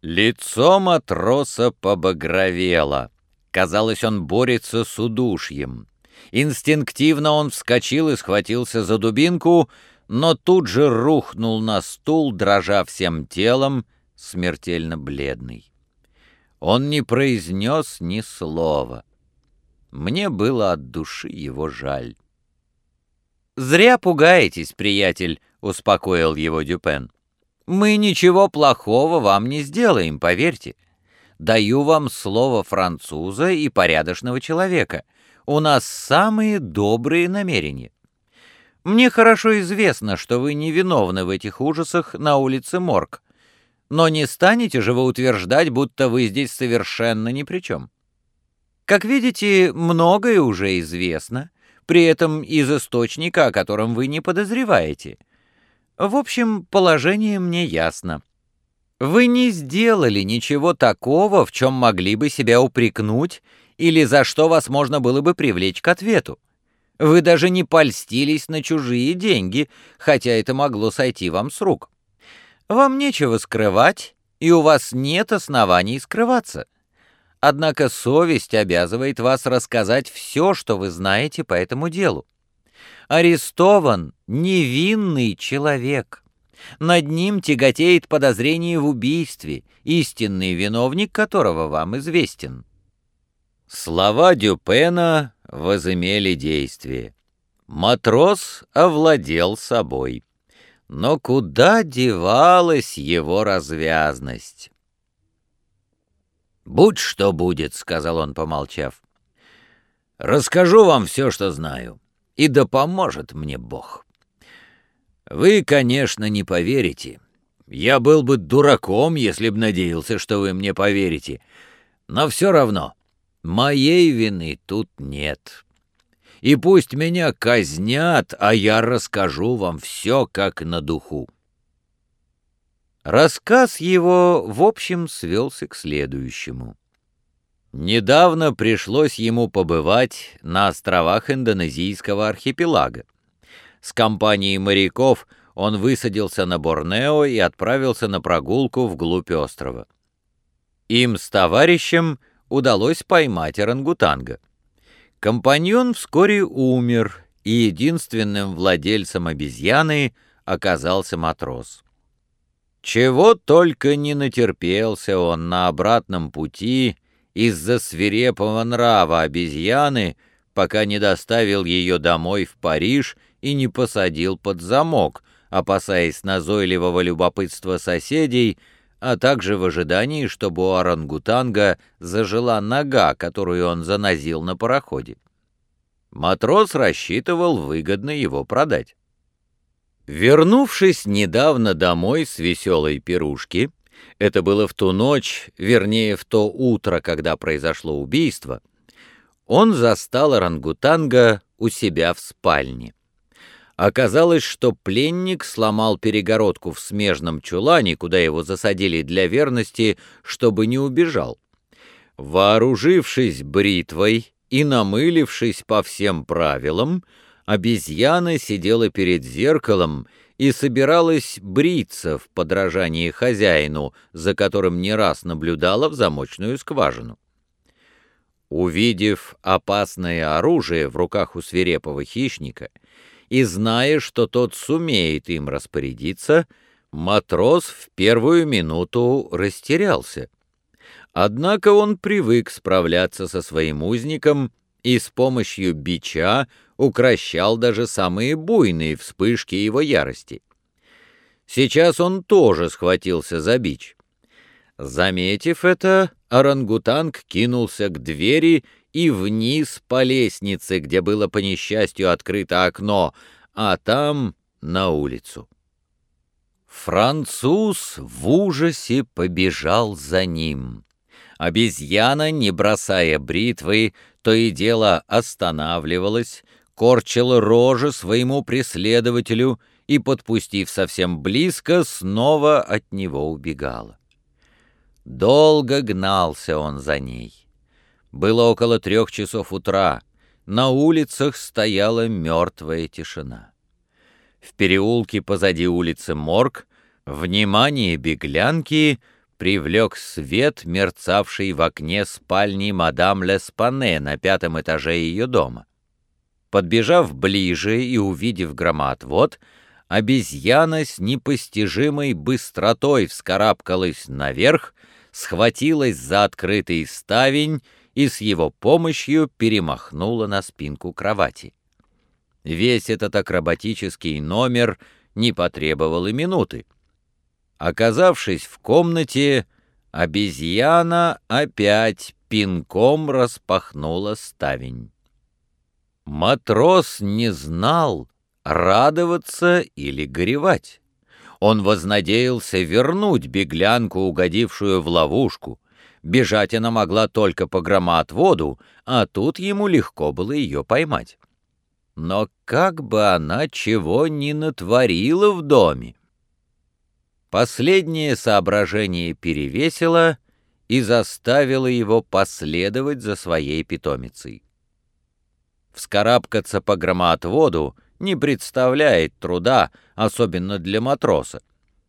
Лицо матроса побагровело. Казалось, он борется с удушьем. Инстинктивно он вскочил и схватился за дубинку, но тут же рухнул на стул, дрожа всем телом, смертельно бледный. Он не произнес ни слова. Мне было от души его жаль. «Зря пугаетесь, приятель», — успокоил его Дюпен. Мы ничего плохого вам не сделаем, поверьте. Даю вам слово француза и порядочного человека. У нас самые добрые намерения. Мне хорошо известно, что вы невиновны в этих ужасах на улице Морг. Но не станете же вы утверждать, будто вы здесь совершенно ни при чем. Как видите, многое уже известно, при этом из источника, о котором вы не подозреваете. В общем, положение мне ясно. Вы не сделали ничего такого, в чем могли бы себя упрекнуть или за что вас можно было бы привлечь к ответу. Вы даже не польстились на чужие деньги, хотя это могло сойти вам с рук. Вам нечего скрывать, и у вас нет оснований скрываться. Однако совесть обязывает вас рассказать все, что вы знаете по этому делу. Арестован невинный человек. Над ним тяготеет подозрение в убийстве, истинный виновник которого вам известен. Слова Дюпена возымели действие. Матрос овладел собой. Но куда девалась его развязность? «Будь что будет», — сказал он, помолчав. «Расскажу вам все, что знаю и да поможет мне Бог. Вы, конечно, не поверите. Я был бы дураком, если б надеялся, что вы мне поверите. Но все равно, моей вины тут нет. И пусть меня казнят, а я расскажу вам все как на духу. Рассказ его, в общем, свелся к следующему. Недавно пришлось ему побывать на островах индонезийского архипелага. С компанией моряков он высадился на Борнео и отправился на прогулку вглубь острова. Им с товарищем удалось поймать орангутанга. Компаньон вскоре умер, и единственным владельцем обезьяны оказался матрос. Чего только не натерпелся он на обратном пути из-за свирепого нрава обезьяны, пока не доставил ее домой в Париж и не посадил под замок, опасаясь назойливого любопытства соседей, а также в ожидании, чтобы у орангутанга зажила нога, которую он занозил на пароходе. Матрос рассчитывал выгодно его продать. Вернувшись недавно домой с веселой пирушки, это было в ту ночь, вернее, в то утро, когда произошло убийство. Он застал орангутанга у себя в спальне. Оказалось, что пленник сломал перегородку в смежном чулане, куда его засадили для верности, чтобы не убежал. Вооружившись бритвой и намылившись по всем правилам, обезьяна сидела перед зеркалом и собиралась бриться в подражании хозяину, за которым не раз наблюдала в замочную скважину. Увидев опасное оружие в руках у свирепого хищника и зная, что тот сумеет им распорядиться, матрос в первую минуту растерялся. Однако он привык справляться со своим узником и с помощью бича укращал даже самые буйные вспышки его ярости. Сейчас он тоже схватился за бич. Заметив это, орангутанг кинулся к двери и вниз по лестнице, где было по несчастью открыто окно, а там на улицу. Француз в ужасе побежал за ним. Обезьяна, не бросая бритвы, то и дело останавливалась, корчила рожи своему преследователю и, подпустив совсем близко, снова от него убегала. Долго гнался он за ней. Было около трех часов утра, на улицах стояла мертвая тишина. В переулке позади улицы Морг внимание беглянки привлек свет, мерцавший в окне спальни мадам Леспане на пятом этаже ее дома. Подбежав ближе и увидев громоотвод, обезьяна с непостижимой быстротой вскарабкалась наверх, схватилась за открытый ставень и с его помощью перемахнула на спинку кровати. Весь этот акробатический номер не потребовал и минуты. Оказавшись в комнате, обезьяна опять пинком распахнула ставень. Матрос не знал, радоваться или горевать. Он вознадеялся вернуть беглянку, угодившую в ловушку. Бежать она могла только по громоотводу, а тут ему легко было ее поймать. Но как бы она чего ни натворила в доме, Последнее соображение перевесило и заставило его последовать за своей питомицей. Вскарабкаться по громоотводу не представляет труда, особенно для матроса.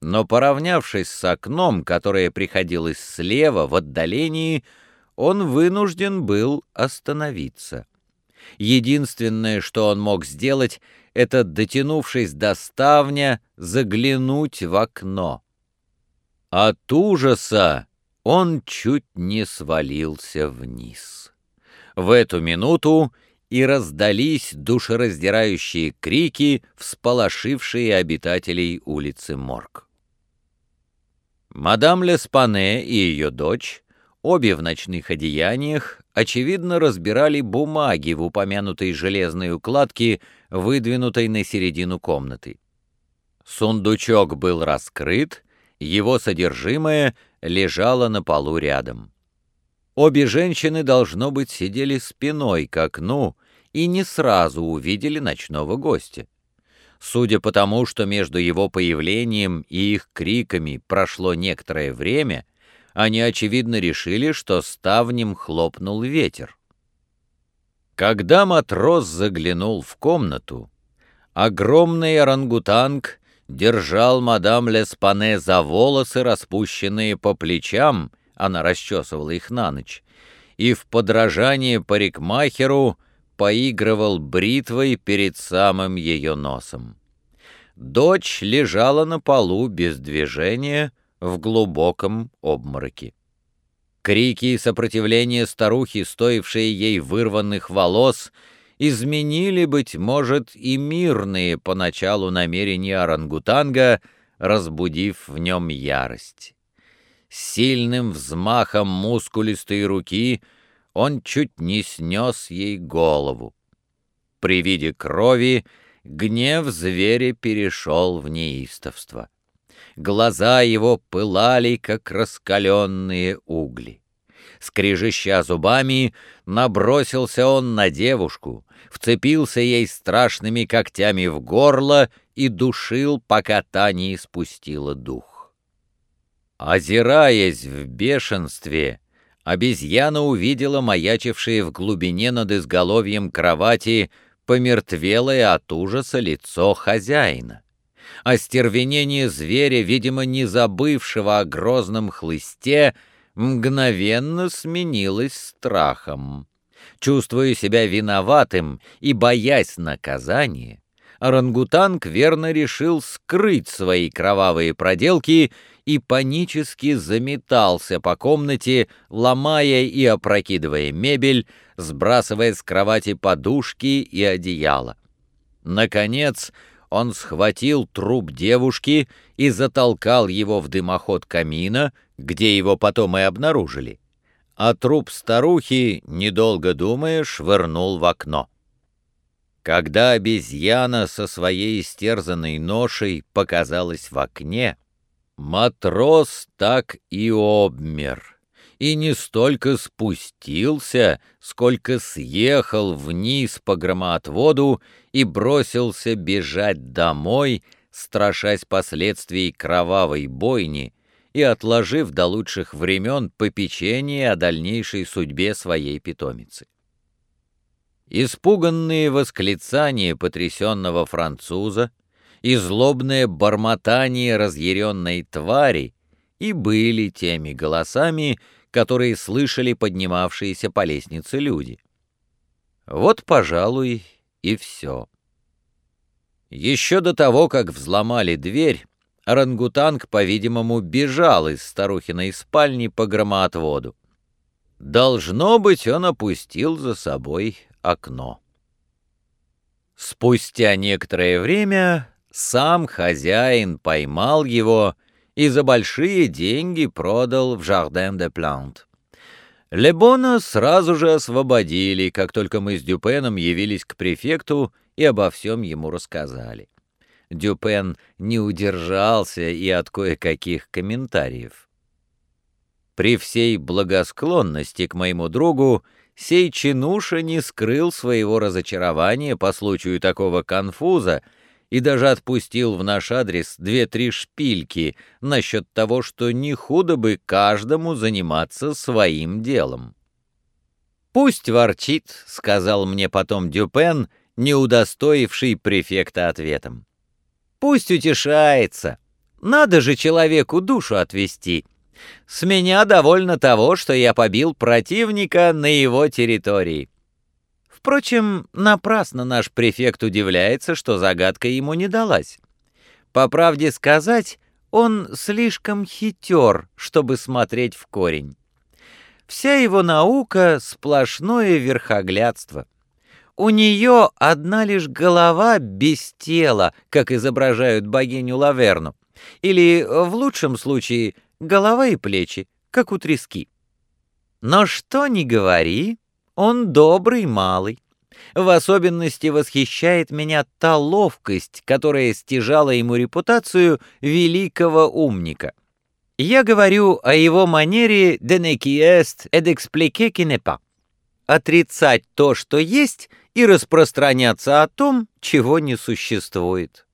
Но поравнявшись с окном, которое приходилось слева в отдалении, он вынужден был остановиться. Единственное, что он мог сделать, это, дотянувшись до ставня, заглянуть в окно. От ужаса он чуть не свалился вниз. В эту минуту и раздались душераздирающие крики, всполошившие обитателей улицы Морг. Мадам Леспане и ее дочь, обе в ночных одеяниях, очевидно, разбирали бумаги в упомянутой железной укладке, выдвинутой на середину комнаты. Сундучок был раскрыт, его содержимое лежало на полу рядом. Обе женщины, должно быть, сидели спиной к окну и не сразу увидели ночного гостя. Судя по тому, что между его появлением и их криками прошло некоторое время, они, очевидно, решили, что ставнем хлопнул ветер. Когда матрос заглянул в комнату, огромный орангутанг держал мадам Леспане за волосы, распущенные по плечам, она расчесывала их на ночь, и в подражание парикмахеру поигрывал бритвой перед самым ее носом. Дочь лежала на полу без движения, в глубоком обмороке. Крики и сопротивление старухи, стоившие ей вырванных волос, изменили, быть может, и мирные поначалу намерения орангутанга, разбудив в нем ярость. Сильным взмахом мускулистой руки он чуть не снес ей голову. При виде крови гнев зверя перешел в неистовство глаза его пылали, как раскаленные угли. Скрежеща зубами, набросился он на девушку, вцепился ей страшными когтями в горло и душил, пока та не испустила дух. Озираясь в бешенстве, обезьяна увидела маячившее в глубине над изголовьем кровати помертвелое от ужаса лицо хозяина. Остервенение зверя, видимо, не забывшего о грозном хлысте, мгновенно сменилось страхом. Чувствуя себя виноватым и боясь наказания, орангутанг верно решил скрыть свои кровавые проделки и панически заметался по комнате, ломая и опрокидывая мебель, сбрасывая с кровати подушки и одеяло. Наконец, он схватил труп девушки и затолкал его в дымоход камина, где его потом и обнаружили. А труп старухи, недолго думая, швырнул в окно. Когда обезьяна со своей истерзанной ношей показалась в окне, матрос так и обмер и не столько спустился, сколько съехал вниз по громоотводу и бросился бежать домой, страшась последствий кровавой бойни и отложив до лучших времен попечение о дальнейшей судьбе своей питомицы. Испуганные восклицания потрясенного француза и злобное бормотание разъяренной твари и были теми голосами, которые слышали поднимавшиеся по лестнице люди. Вот, пожалуй, и все. Еще до того, как взломали дверь, орангутанг, по-видимому, бежал из старухиной спальни по громоотводу. Должно быть, он опустил за собой окно. Спустя некоторое время сам хозяин поймал его и за большие деньги продал в Жарден де Плант. Лебона сразу же освободили, как только мы с Дюпеном явились к префекту и обо всем ему рассказали. Дюпен не удержался и от кое-каких комментариев. При всей благосклонности к моему другу сей чинуша не скрыл своего разочарования по случаю такого конфуза и даже отпустил в наш адрес две-три шпильки насчет того, что не худо бы каждому заниматься своим делом. «Пусть ворчит», — сказал мне потом Дюпен, не удостоивший префекта ответом. «Пусть утешается. Надо же человеку душу отвести. С меня довольно того, что я побил противника на его территории. Впрочем, напрасно наш префект удивляется, что загадка ему не далась. По правде сказать, он слишком хитер, чтобы смотреть в корень. Вся его наука — сплошное верхоглядство. У нее одна лишь голова без тела, как изображают богиню Лаверну, или, в лучшем случае, голова и плечи, как у трески. Но что ни говори, он добрый малый. В особенности восхищает меня та ловкость, которая стяжала ему репутацию великого умника. Я говорю о его манере «de ne qui est et d'expliquer qui n'est pas» — отрицать то, что есть, и распространяться о том, чего не существует.